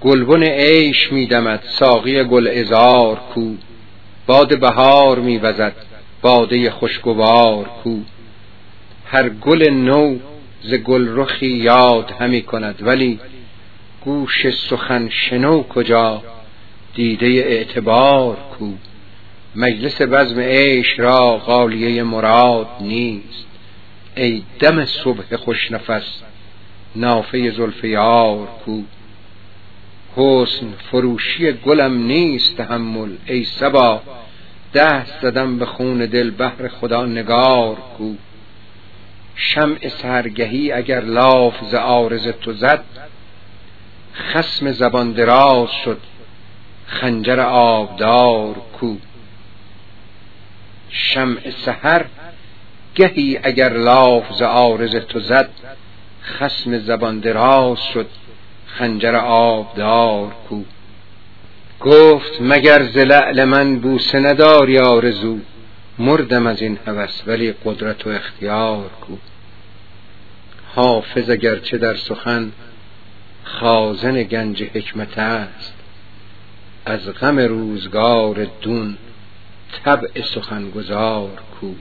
گلبن عیش میدمد ساقی گل ازار کو. باد بهار میوزد باده خوشگوار کو. هر گل نو ز گل رخی یاد همی کند ولی گوش سخن شنو کجا؟ دیده اعتبار کو. مجلس بزم عیش را غالیه مراد نیست. ای دم صبح خوش نفس نافه زلف یار کو. حسن فروشی گلم نیست تحمل ای سبا دست زدم به خون دل بهر خدا نگار کو. شمع سرگهی اگر لاف ز عارض تو زد خسم زبان دراز شد خنجر آبدار کو. شمع سحر گهی اگر لاف ز عارض تو زد خسم زبان دراز شد خنجر آبدار کو. گفت مگر ز من بوسه نداری آرزو مردم از این هوس ولی قدرت و اختیار کو. حافظ اگرچه در سخن خازن گنج حکمت است از غم روزگار دون طبع سخنگزار کو.